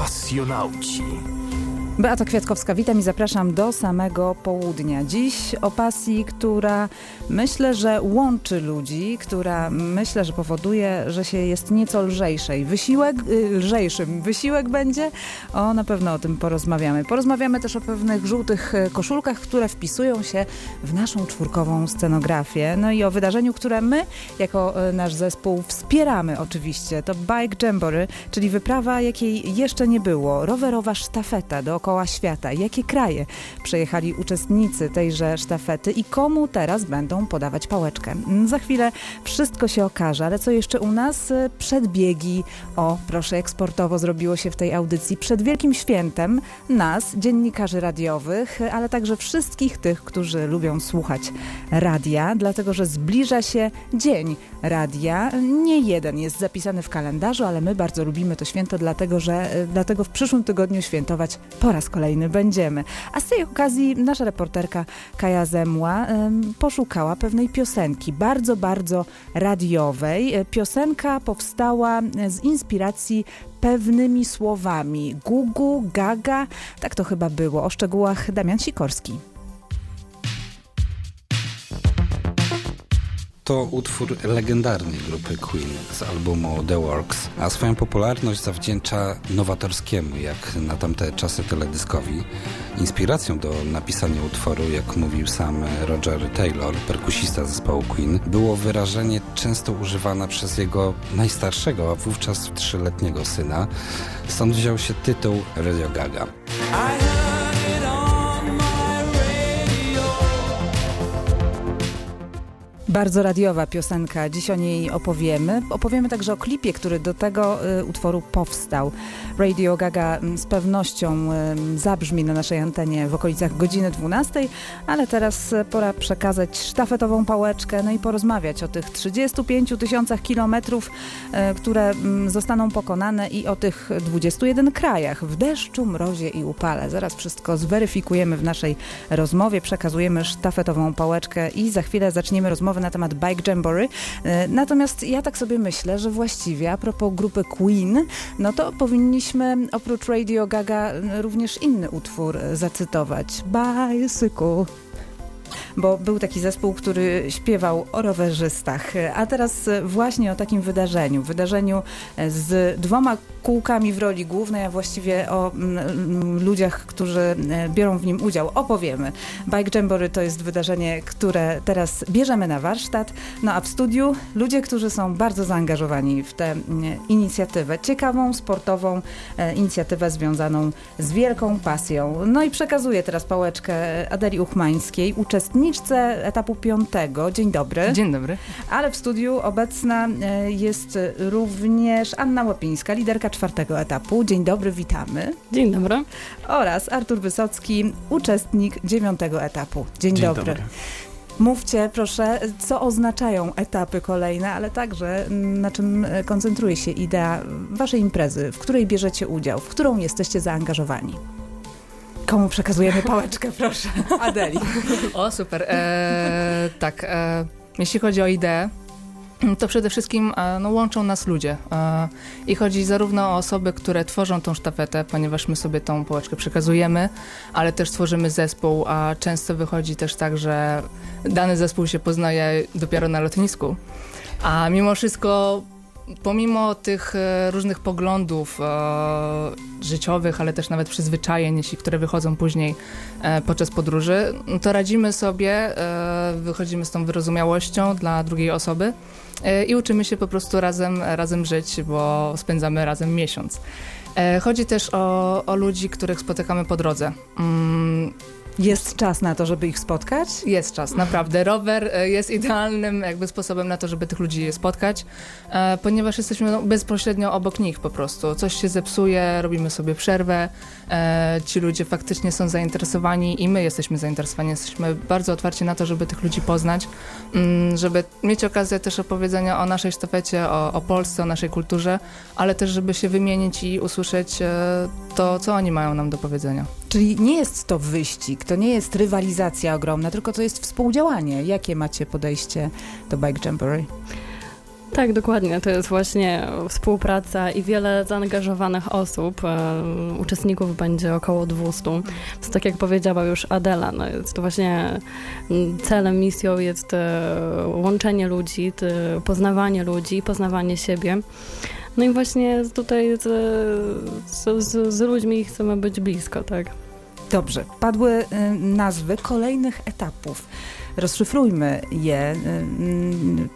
pasjonauci. Beata Kwiatkowska, witam i zapraszam do samego południa. Dziś o pasji, która myślę, że łączy ludzi, która myślę, że powoduje, że się jest nieco lżejszej. Wysiłek, y, lżejszym wysiłek będzie? O, na pewno o tym porozmawiamy. Porozmawiamy też o pewnych żółtych y, koszulkach, które wpisują się w naszą czwórkową scenografię. No i o wydarzeniu, które my, jako y, nasz zespół, wspieramy oczywiście. To Bike Jamboree, czyli wyprawa, jakiej jeszcze nie było. Rowerowa sztafeta dookoła dookoła świata. Jakie kraje przejechali uczestnicy tejże sztafety i komu teraz będą podawać pałeczkę? Za chwilę wszystko się okaże, ale co jeszcze u nas? Przedbiegi. O, proszę, eksportowo zrobiło się w tej audycji przed Wielkim Świętem nas, dziennikarzy radiowych, ale także wszystkich tych, którzy lubią słuchać radia, dlatego że zbliża się Dzień Radia. Nie jeden jest zapisany w kalendarzu, ale my bardzo lubimy to święto, dlatego że dlatego w przyszłym tygodniu świętować po raz kolejny będziemy. A z tej okazji nasza reporterka Kaja Zemła poszukała pewnej piosenki, bardzo, bardzo radiowej. E, piosenka powstała z inspiracji pewnymi słowami. Gugu, gaga, tak to chyba było. O szczegółach Damian Sikorski. To utwór legendarnej grupy Queen z albumu The Works, a swoją popularność zawdzięcza nowatorskiemu, jak na tamte czasy teledyskowi. Inspiracją do napisania utworu, jak mówił sam Roger Taylor, perkusista zespołu Queen, było wyrażenie często używane przez jego najstarszego, a wówczas trzyletniego syna. Stąd wziął się tytuł Radio Gaga. Bardzo radiowa piosenka, dziś o niej opowiemy. Opowiemy także o klipie, który do tego y, utworu powstał. Radio Gaga mm, z pewnością y, zabrzmi na naszej antenie w okolicach godziny 12, ale teraz y, pora przekazać sztafetową pałeczkę, no i porozmawiać o tych 35 tysiącach kilometrów, które y, zostaną pokonane i o tych 21 krajach w deszczu, mrozie i upale. Zaraz wszystko zweryfikujemy w naszej rozmowie, przekazujemy sztafetową pałeczkę i za chwilę zaczniemy rozmowę na temat Bike Jamboree. E, natomiast ja tak sobie myślę, że właściwie a propos grupy Queen, no to powinniśmy oprócz Radio Gaga również inny utwór zacytować. Bicycle bo był taki zespół, który śpiewał o rowerzystach. A teraz właśnie o takim wydarzeniu. Wydarzeniu z dwoma kółkami w roli głównej, a właściwie o mm, mm, ludziach, którzy e, biorą w nim udział. Opowiemy. Bike Jamboree to jest wydarzenie, które teraz bierzemy na warsztat, no a w studiu ludzie, którzy są bardzo zaangażowani w tę mm, inicjatywę. Ciekawą, sportową e, inicjatywę związaną z wielką pasją. No i przekazuję teraz pałeczkę Adeli Uchmańskiej, uczestniczce etapu piątego. Dzień dobry. Dzień dobry. Ale w studiu obecna e, jest również Anna Łopińska, liderka czwartego etapu. Dzień dobry, witamy. Dzień dobry. Oraz Artur Wysocki, uczestnik dziewiątego etapu. Dzień, Dzień dobry. dobry. Mówcie proszę, co oznaczają etapy kolejne, ale także na czym koncentruje się idea waszej imprezy, w której bierzecie udział, w którą jesteście zaangażowani. Komu przekazujemy pałeczkę, proszę? Adeli. O, super. E, tak, e, jeśli chodzi o ideę, to przede wszystkim e, no, łączą nas ludzie. E, I chodzi zarówno o osoby, które tworzą tą sztafetę, ponieważ my sobie tą pałeczkę przekazujemy, ale też tworzymy zespół, a często wychodzi też tak, że dany zespół się poznaje dopiero na lotnisku. A mimo wszystko pomimo tych e, różnych poglądów życiowych, ale też nawet przyzwyczajeń, jeśli, które wychodzą później podczas podróży, no to radzimy sobie, wychodzimy z tą wyrozumiałością dla drugiej osoby i uczymy się po prostu razem, razem żyć, bo spędzamy razem miesiąc. E, chodzi też o, o ludzi, których spotykamy po drodze. Jest czas na to, żeby ich spotkać? jest czas, naprawdę. Rower e, jest idealnym jakby sposobem na to, żeby tych ludzi spotkać, e, ponieważ jesteśmy no, bezpośrednio obok nich po prostu. Coś się zepsuje, robimy sobie przerwę, e, ci ludzie faktycznie są zainteresowani i my jesteśmy zainteresowani. Jesteśmy bardzo otwarci na to, żeby tych ludzi poznać, mm, żeby mieć okazję też opowiedzenia o naszej sztafecie, o, o Polsce, o naszej kulturze, ale też żeby się wymienić i usłyszeć to, co oni mają nam do powiedzenia. Czyli nie jest to wyścig, to nie jest rywalizacja ogromna, tylko to jest współdziałanie. Jakie macie podejście do Bike Jamboree? Tak, dokładnie. To jest właśnie współpraca i wiele zaangażowanych osób. E, uczestników będzie około 200. To tak jak powiedziała już Adela, no jest to właśnie mm, celem, misją jest e, łączenie ludzi, poznawanie ludzi, poznawanie siebie. No i właśnie tutaj z, z, z ludźmi chcemy być blisko, tak. Dobrze, padły y, nazwy kolejnych etapów. Rozszyfrujmy je.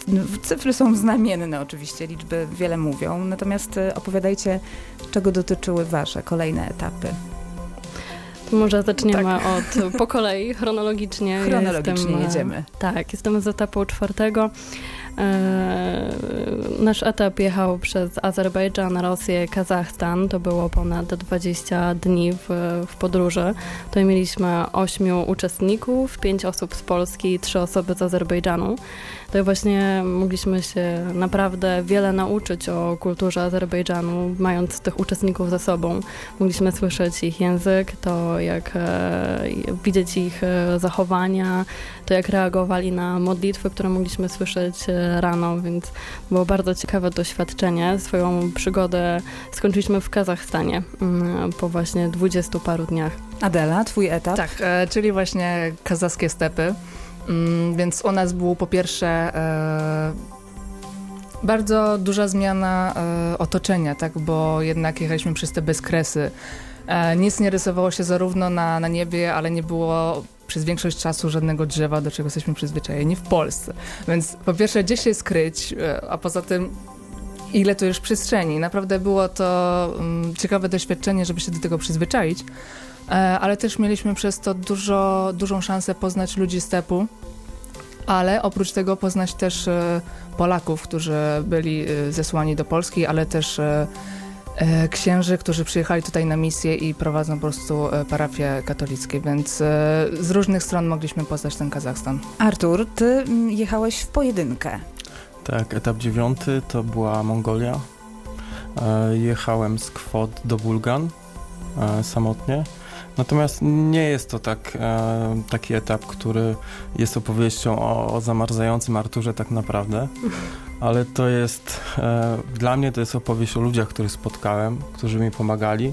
Y, y, cyfry są znamienne oczywiście, liczby wiele mówią, natomiast opowiadajcie, czego dotyczyły Wasze kolejne etapy. To może zaczniemy tak. od po kolei, chronologicznie. Chronologicznie jestem, jedziemy. Tak, jestem z etapu czwartego. E, nasz etap jechał przez Azerbejdżan, Rosję, Kazachstan. To było ponad 20 dni w, w podróży. Tutaj mieliśmy ośmiu uczestników, pięć osób z Polski, trzy osoby z Azerbejdżanu. Tutaj właśnie mogliśmy się naprawdę wiele nauczyć o kulturze Azerbejdżanu, mając tych uczestników ze sobą. Mogliśmy słyszeć ich język, to jak e, widzieć ich e, zachowania, to jak reagowali na modlitwy, które mogliśmy słyszeć e, rano, więc było bardzo ciekawe doświadczenie. Swoją przygodę skończyliśmy w Kazachstanie mm, po właśnie dwudziestu paru dniach. Adela, twój etap? Tak, e, czyli właśnie kazachskie stepy. Mm, więc u nas było po pierwsze e, bardzo duża zmiana e, otoczenia, tak, bo jednak jechaliśmy przez te bezkresy. Nic nie rysowało się zarówno na, na niebie, ale nie było przez większość czasu żadnego drzewa, do czego jesteśmy przyzwyczajeni w Polsce. Więc po pierwsze, gdzie się skryć, e, a poza tym ile to już przestrzeni. Naprawdę było to um, ciekawe doświadczenie, żeby się do tego przyzwyczaić, e, ale też mieliśmy przez to dużo, dużą szansę poznać ludzi stepu, ale oprócz tego poznać też e, Polaków, którzy byli zesłani do Polski, ale też księży, którzy przyjechali tutaj na misję i prowadzą po prostu e, parafie katolickie, więc z różnych stron mogliśmy poznać ten Kazachstan. Artur, ty mm, jechałeś w pojedynkę. Tak, etap dziewiąty to była Mongolia. E, jechałem z Kwot do Bulgan e, samotnie. Natomiast nie jest to tak, e, taki etap, który jest opowieścią o, o zamarzającym Arturze tak naprawdę, ale to jest, dla mnie to jest opowieść o ludziach, których spotkałem, którzy mi pomagali,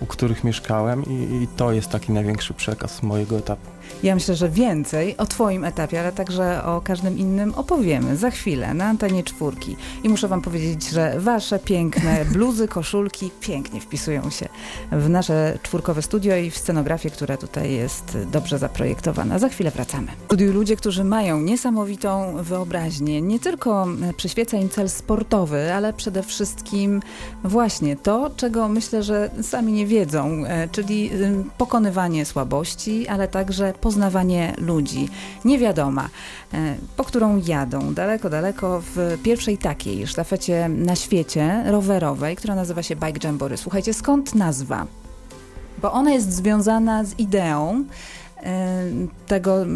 u których mieszkałem i, i to jest taki największy przekaz mojego etapu. Ja myślę, że więcej o Twoim etapie, ale także o każdym innym opowiemy za chwilę na antenie czwórki. I muszę Wam powiedzieć, że Wasze piękne bluzy, koszulki pięknie wpisują się w nasze czwórkowe studio i w scenografię, która tutaj jest dobrze zaprojektowana. Za chwilę wracamy. Studiu ludzie, którzy mają niesamowitą wyobraźnię. Nie tylko przyświeca im cel sportowy, ale przede wszystkim właśnie to, czego myślę, że sami nie wiedzą, e, czyli pokonywanie słabości, ale także poznawanie ludzi. Niewiadoma, e, po którą jadą daleko, daleko w pierwszej takiej sztafecie na świecie rowerowej, która nazywa się Bike Jamboree. Słuchajcie, skąd nazwa? Bo ona jest związana z ideą e, tego,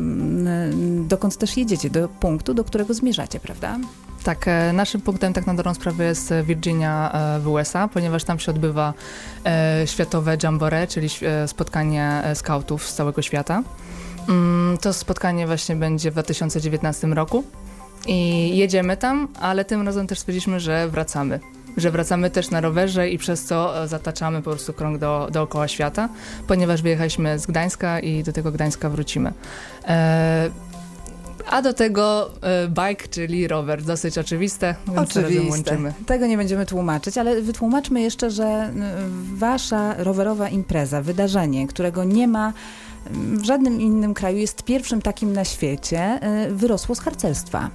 dokąd też jedziecie, do punktu, do którego zmierzacie, prawda? Tak, e, naszym punktem tak na dobrą sprawę jest Virginia w USA, ponieważ tam się odbywa światowe jamboree, czyli spotkanie skautów z całego świata. Mm, to spotkanie właśnie będzie w 2019 roku i jedziemy tam, ale tym razem też stwierdziliśmy, że wracamy. Że wracamy też na rowerze i przez e, zataczamy po prostu krąg do, dookoła świata, ponieważ wyjechaliśmy z Gdańska i do tego Gdańska wrócimy. E, a do tego e, bike, czyli rower. Dosyć oczywiste, więc Oczywiste. łączymy. Tego nie będziemy tłumaczyć, ale wytłumaczmy jeszcze, że wasza rowerowa impreza, wydarzenie, którego nie ma w żadnym innym kraju, jest pierwszym takim na świecie, y, wyrosło z harcerstwa.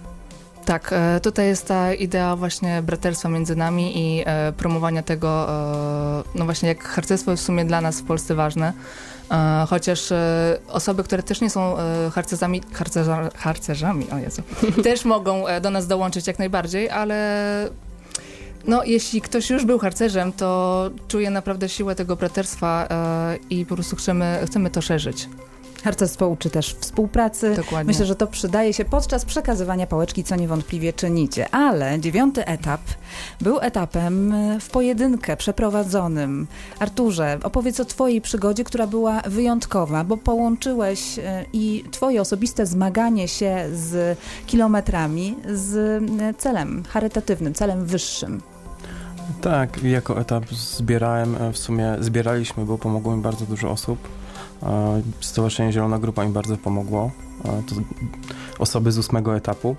Tak, e, tutaj jest ta idea właśnie braterstwa między nami i e, promowania tego, e, no właśnie jak harcerstwo jest w sumie dla nas w Polsce ważne, chociaż osoby, które też nie są harcerzami, harcerza, harcerzami, o Jezu, też mogą do nas dołączyć jak najbardziej, ale no, jeśli ktoś już był harcerzem, to czuje naprawdę siłę tego braterstwa e, i po prostu chcemy, chcemy to szerzyć. Harcerstwo uczy też współpracy. Dokładnie. Myślę, że to przydaje się podczas przekazywania pałeczki, co niewątpliwie czynicie. Ale dziewiąty etap był etapem e, w pojedynkę przeprowadzonym. Arturze, opowiedz o twojej przygodzie, która była wyjątkowa, bo połączyłeś e, i twoje osobiste zmaganie się z kilometrami z e, celem charytatywnym, celem wyższym. Tak, jako etap zbierałem, w sumie zbieraliśmy, bo pomogło mi bardzo dużo osób. Stowarzyszenie Zielona Grupa mi bardzo pomogło. To osoby z ósmego etapu.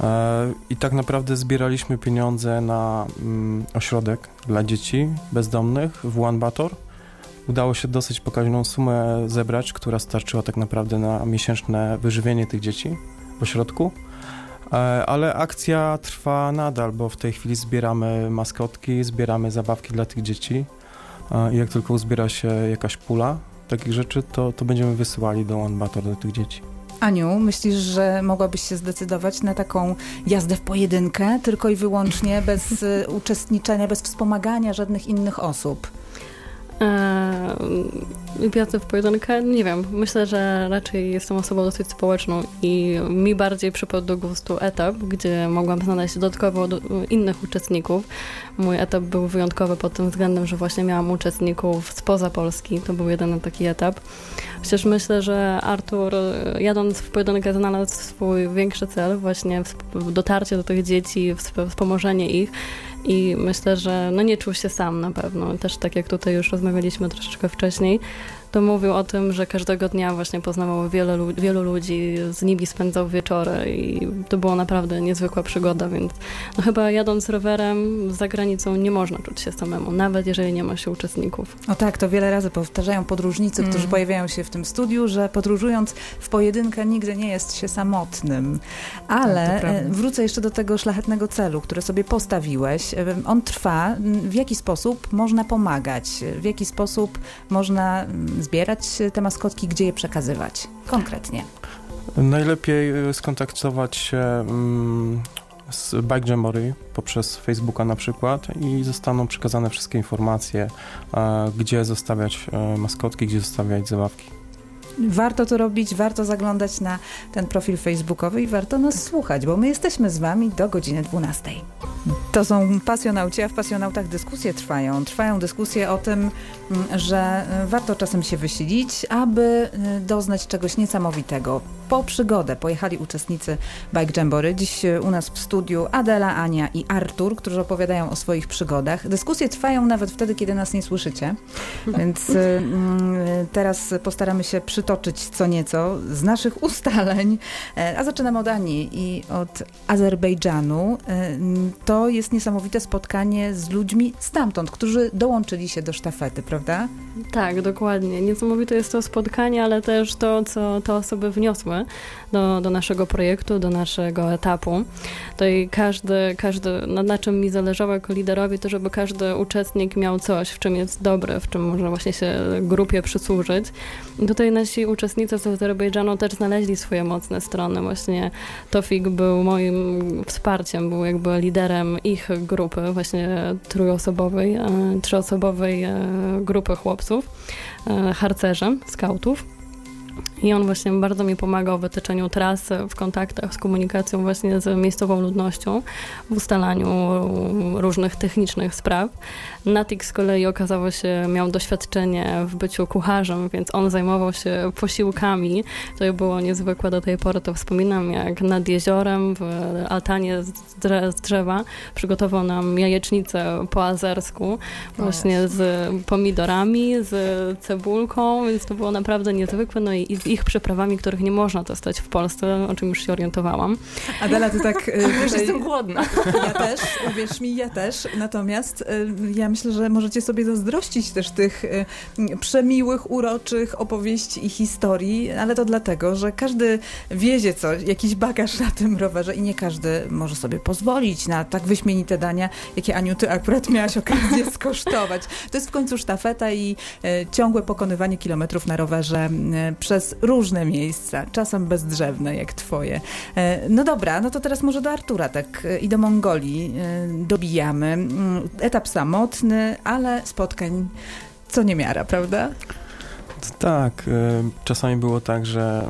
E, I tak naprawdę zbieraliśmy pieniądze na mm, ośrodek dla dzieci bezdomnych w Ulaanbaatar. Udało się dosyć pokaźną sumę zebrać, która starczyła tak naprawdę na miesięczne wyżywienie tych dzieci w ośrodku. E, Ale akcja trwa nadal, bo w tej chwili zbieramy maskotki, zbieramy zabawki dla tych dzieci. E, jak tylko uzbiera się jakaś pula takich rzeczy, to, to będziemy wysyłali do Ulaanbaatar do tych dzieci. Aniu, myślisz, że mogłabyś się zdecydować na taką jazdę w pojedynkę, tylko i wyłącznie bez y, uczestniczenia, bez wspomagania żadnych innych osób? Eee, w pojedynkę? Nie wiem. Myślę, że raczej jestem osobą dosyć społeczną i mi bardziej przypadł do gustu etap, gdzie mogłam znaleźć dodatkowo do, innych uczestników. Mój etap był wyjątkowy pod tym względem, że właśnie miałam uczestników spoza Polski. To był jeden taki etap. Chociaż myślę, że Artur jadąc w pojedynkę znalazł swój większy cel, właśnie dotarcie do tych dzieci, wsp- wspomożenie ich i myślę, że no nie czuł się sam na pewno. Też tak jak tutaj już rozmawialiśmy troszeczkę wcześniej, to mówił o tym, że każdego dnia właśnie poznawał wiele, lu- wielu ludzi, z nimi spędzał wieczory i to była naprawdę niezwykła przygoda, więc no chyba jadąc rowerem za granicą nie można czuć się samemu, nawet jeżeli nie ma się uczestników. O tak, to wiele razy powtarzają podróżnicy, Mm. którzy pojawiają się w tym studiu, że podróżując w pojedynkę nigdy nie jest się samotnym. Ale Tak, e, wrócę jeszcze do tego szlachetnego celu, który sobie postawiłeś. E, On trwa. W jaki sposób można pomagać? W jaki sposób można mm, zbierać te maskotki, gdzie je przekazywać? Konkretnie. Najlepiej y, skontaktować się mm, z Bike Jamboree poprzez Facebooka na przykład i zostaną przekazane wszystkie informacje, e, gdzie zostawiać e, maskotki, gdzie zostawiać zabawki. Warto to robić, warto zaglądać na ten profil facebookowy i warto nas słuchać, bo my jesteśmy z wami do godziny 12. To są pasjonauci, a w pasjonautach dyskusje trwają. Trwają dyskusje o tym, mm, że y, warto czasem się wysilić, aby y, doznać czegoś niesamowitego. Po przygodę pojechali uczestnicy Bike Jambory. Dziś y, u nas w studiu Adela, Ania i Artur, którzy opowiadają o swoich przygodach. Dyskusje trwają nawet wtedy, kiedy nas nie słyszycie, więc y, mm, teraz postaramy się przytoczyć co nieco z naszych ustaleń. E, A zaczynamy od Ani i od Azerbejdżanu. E, To jest niesamowite spotkanie z ludźmi stamtąd, którzy dołączyli się do sztafety, prawda? Tak, dokładnie. Niesamowite jest to spotkanie, ale też to, co te osoby wniosły do, do naszego projektu, do naszego etapu. To i każdy, każdy na, na czym mi zależało jako liderowi, to żeby każdy uczestnik miał coś, w czym jest dobry, w czym może właśnie się grupie przysłużyć. I tutaj nasi uczestnicy z Azerbejdżanu też znaleźli swoje mocne strony. Właśnie Tofik był moim wsparciem, był jakby liderem ich grupy, właśnie trójosobowej, e, trzyosobowej e, grupy chłopców, e, harcerzy, skautów. I on właśnie bardzo mi pomagał w wytyczeniu trasy, w kontaktach z komunikacją właśnie z miejscową ludnością, w ustalaniu różnych technicznych spraw. Natik z kolei okazało się, miał doświadczenie w byciu kucharzem, więc on zajmował się posiłkami. To było niezwykłe do tej pory, to wspominam, jak nad jeziorem w altanie z drzewa przygotował nam jajecznicę po azersku, właśnie z pomidorami, z cebulką, więc to było naprawdę niezwykłe, no i, i z ich przyprawami, których nie można dostać w Polsce, o czym już się orientowałam. Adela, ty tak... y, Już tutaj- jestem głodna. Ja też, uwierz mi, ja też. Natomiast y, ja myślę, że możecie sobie zazdrościć też tych y, przemiłych, uroczych opowieści i historii, ale to dlatego, że każdy wiezie coś, jakiś bagaż na tym rowerze i nie każdy może sobie pozwolić na tak wyśmienite dania, jakie Aniu, ty akurat miałaś okazję skosztować. To jest w końcu sztafeta i y, ciągłe pokonywanie kilometrów na rowerze y, przez różne miejsca, czasem bezdrzewne jak twoje. E, No dobra, no to teraz może do Artura tak e, i do Mongolii e, dobijamy. Mm, Etap samotny, ale spotkań co niemiara, prawda? Tak, czasami było tak, że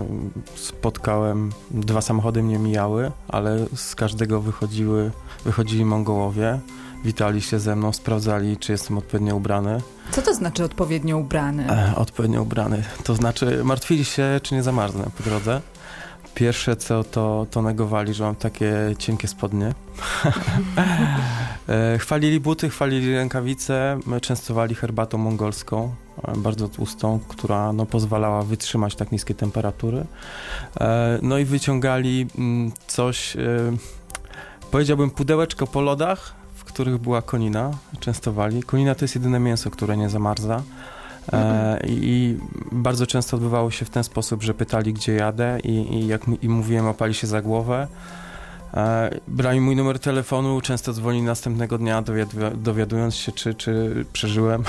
spotkałem, dwa samochody mnie mijały, ale z każdego wychodziły, wychodzili Mongołowie, witali się ze mną, sprawdzali, czy jestem odpowiednio ubrany. Co to znaczy odpowiednio ubrany? E, odpowiednio ubrany, to znaczy martwili się, czy nie zamarznę po drodze. Pierwsze co to, to negowali, że mam takie cienkie spodnie. E, chwalili buty, chwalili rękawice, częstowali herbatą mongolską, e, bardzo tłustą, która no, pozwalała wytrzymać tak niskie temperatury. E, no i wyciągali mm, coś, powiedziałbym pudełeczko po lodach, których była konina, częstowali. Konina to jest jedyne mięso, które nie zamarza. E, I bardzo często odbywało się w ten sposób, że pytali, gdzie jadę, i, i jak im mówiłem, opali się za głowę. E, brali mój numer telefonu, często dzwonili następnego dnia, dowiadując się, czy, czy przeżyłem.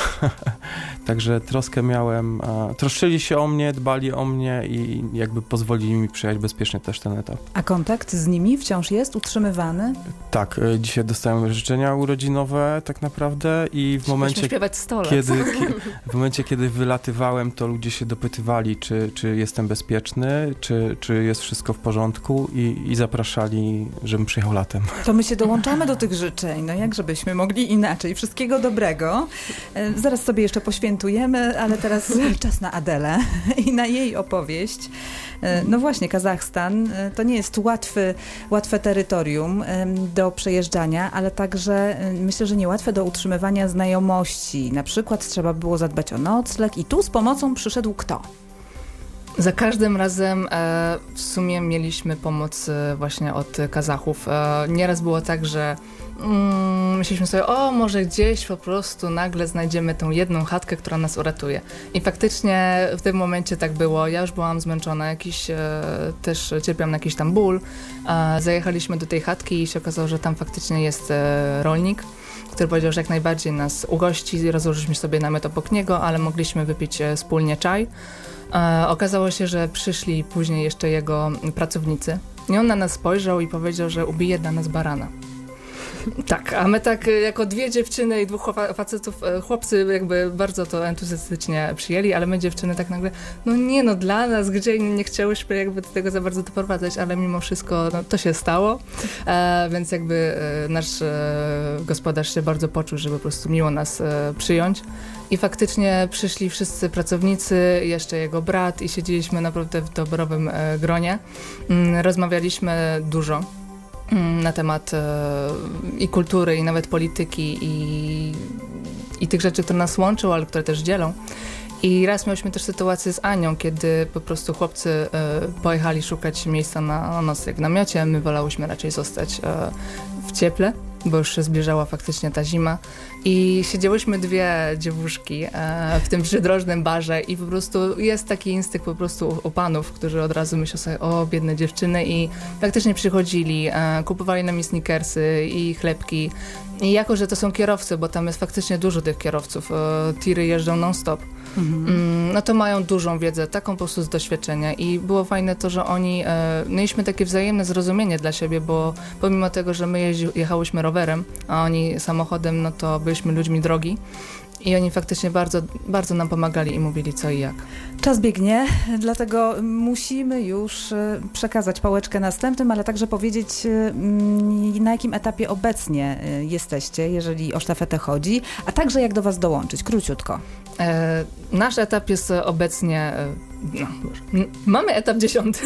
Także troskę miałem. Troszczyli się o mnie, dbali o mnie i jakby pozwolili mi przejść bezpiecznie też ten etap. A kontakt z nimi wciąż jest utrzymywany? Tak, e, dzisiaj dostałem życzenia urodzinowe tak naprawdę i w momencie, śpiewać stole. kiedy, w momencie, kiedy wylatywałem, to ludzie się dopytywali, czy, czy jestem bezpieczny, czy, czy jest wszystko w porządku i, i zapraszali żebym przyjechał latem. To my się dołączamy do tych życzeń. No jak żebyśmy mogli inaczej. Wszystkiego dobrego. E, zaraz sobie jeszcze poświętujemy, ale teraz czas na Adelę i na jej opowieść. E, no właśnie, Kazachstan e, to nie jest łatwy, łatwe terytorium do przejeżdżania, ale także myślę, że niełatwe do utrzymywania znajomości. Na przykład trzeba było zadbać o nocleg i tu z pomocą przyszedł kto? Za każdym razem e, w sumie mieliśmy pomoc e, właśnie od Kazachów. E, nieraz było tak, że mm, myśleliśmy sobie, o może gdzieś po prostu nagle znajdziemy tą jedną chatkę, która nas uratuje. I faktycznie w tym momencie tak było. Ja już byłam zmęczona, jakiś e, też cierpiałam na jakiś tam ból. E, zajechaliśmy do tej chatki i się okazało, że tam faktycznie jest e, rolnik który powiedział, że jak najbardziej nas ugości. Rozłożyliśmy sobie namiot obok niego, ale mogliśmy wypić wspólnie czaj. E, okazało się, że przyszli później jeszcze jego pracownicy i on na nas spojrzał i powiedział, że ubije dla nas barana. Tak, a my tak e, jako dwie dziewczyny i dwóch facetów, e, chłopcy jakby bardzo to entuzjastycznie przyjęli, ale my dziewczyny tak nagle, no nie no, dla nas, gdzie nie chciałyśmy jakby do tego za bardzo doprowadzać, ale mimo wszystko no, to się stało, e, więc jakby nasz e, gospodarz się bardzo poczuł, żeby po prostu miło nas e, przyjąć. I faktycznie przyszli wszyscy pracownicy, jeszcze jego brat i siedzieliśmy naprawdę w dobrowym gronie. Mm, rozmawialiśmy dużo Mm, na temat e, i kultury, i nawet polityki, i, i tych rzeczy, które nas łączą, ale które też dzielą. I raz mieliśmy też sytuację z Anią, kiedy po prostu chłopcy e, pojechali szukać miejsca na nocleg w namiocie, my wolałyśmy raczej zostać e, w cieple bo już się zbliżała faktycznie ta zima. I siedziałyśmy dwie dziewuszki e, w tym przydrożnym barze i po prostu jest taki instynkt po prostu u panów, którzy od razu myślą sobie, o biedne dziewczyny i faktycznie przychodzili, e, kupowali nam sneakersy i chlebki. I jako, że to są kierowcy, bo tam jest faktycznie dużo tych kierowców, e, tiry jeżdżą non-stop, mhm. Mm, no to mają dużą wiedzę, taką po prostu z doświadczenia i było fajne to, że oni, e, mieliśmy takie wzajemne zrozumienie dla siebie, bo pomimo tego, że my jeździ, jechałyśmy rowerem, a oni samochodem, no to byliśmy ludźmi drogi, i oni faktycznie bardzo, bardzo nam pomagali i mówili co i jak. Czas biegnie, dlatego musimy już e, przekazać pałeczkę następnym, ale także powiedzieć, e, mm, na jakim etapie obecnie e, jesteście, jeżeli o sztafetę chodzi, a także jak do Was dołączyć, króciutko. Nasz etap jest obecnie no, mamy etap dziesiąty.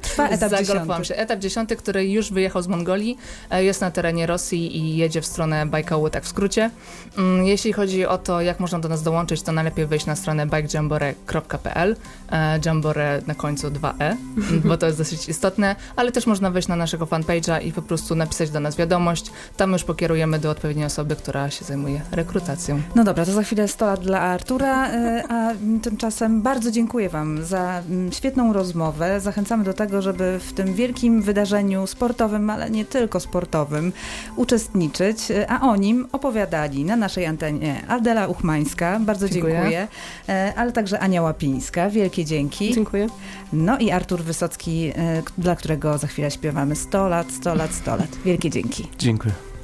Trwa etap dziesiąty. się. Etap dziesiąty, który już wyjechał z Mongolii, e, jest na terenie Rosji i jedzie w stronę Bajkału, tak w skrócie. Mm, jeśli chodzi o to, jak można do nas dołączyć, to najlepiej wejść na stronę bikejambore.pl e, Jambore na końcu 2e, bo to jest dosyć istotne, ale też można wejść na naszego fanpage'a i po prostu napisać do nas wiadomość. Tam już pokierujemy do odpowiedniej osoby, która się zajmuje rekrutacją. No dobra, to za chwilę 100 lat dla Artura, e, a tymczasem bardzo dziękuję Wam za mm, świetną rozmowę. Zachęcamy do tego, żeby w tym wielkim wydarzeniu sportowym, ale nie tylko sportowym, uczestniczyć, a o nim opowiadali na naszej antenie Adela Uchmańska, bardzo dziękuję, dziękuję e, ale także Ania Łapińska, wielkie dzięki. Dziękuję. No i Artur Wysocki, e, dla którego za chwilę śpiewamy 100 lat, 100 lat, 100 lat. Wielkie dzięki. Dziękuję.